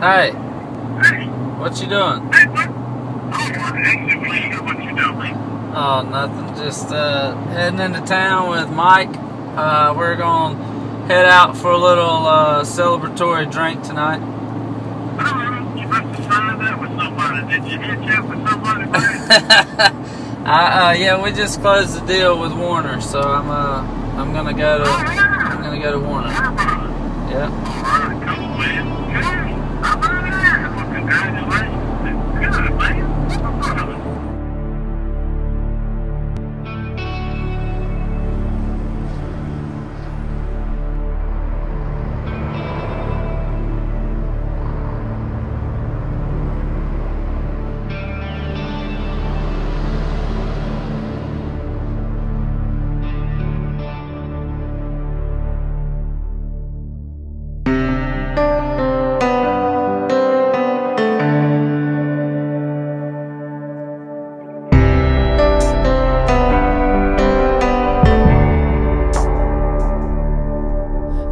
Hey, Hey, what you doing? hey, what? Oh, actually, really good. What you doing? Oh, nothing. Just uh, heading into town with Mike. Uh, we're going to head out for a little uh, celebratory drink tonight. Oh, you must have with somebody. Did you hitch up with somebody? man? I, uh, yeah, we just closed the deal with Warner, so I'm uh, I'm gonna go to I'm gonna go to Warner. Yeah.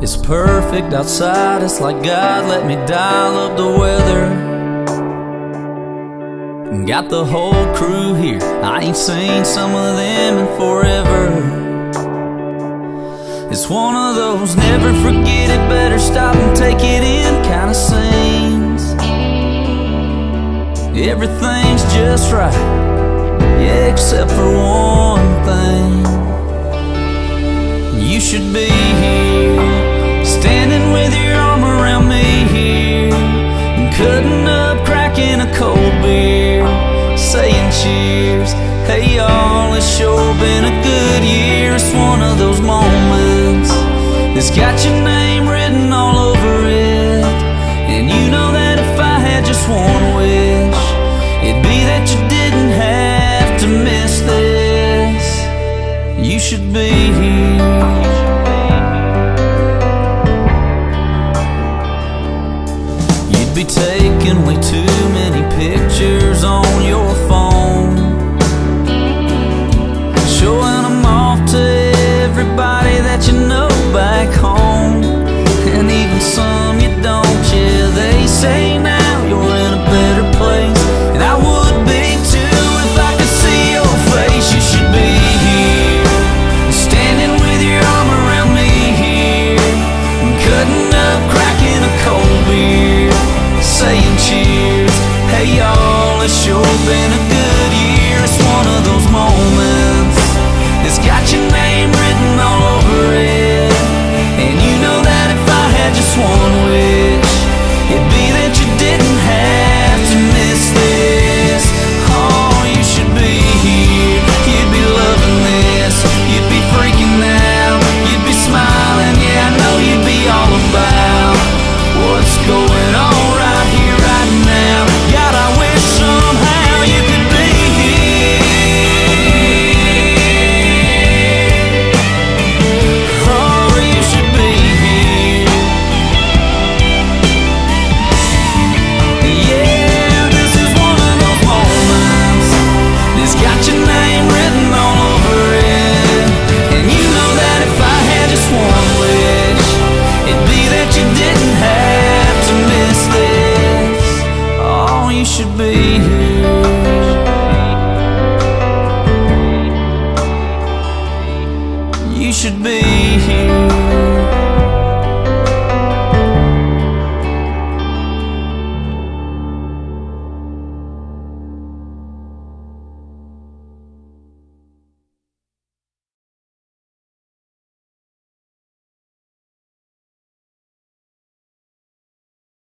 It's perfect outside, it's like God let me dial up the weather. Got the whole crew here, I ain't seen some of them in forever. It's one of those never forget it, better stop and take it in kind of scenes. Everything's just right, yeah, except for one thing. You should be Hey y'all, it's sure been a good year. It's one of those moments that's got your name written all over it, and you know that if I had just one wish, it'd be that you didn't have to miss this. You should be here. Be taking way too many pictures on your you didn't have to miss this. Oh, you should be.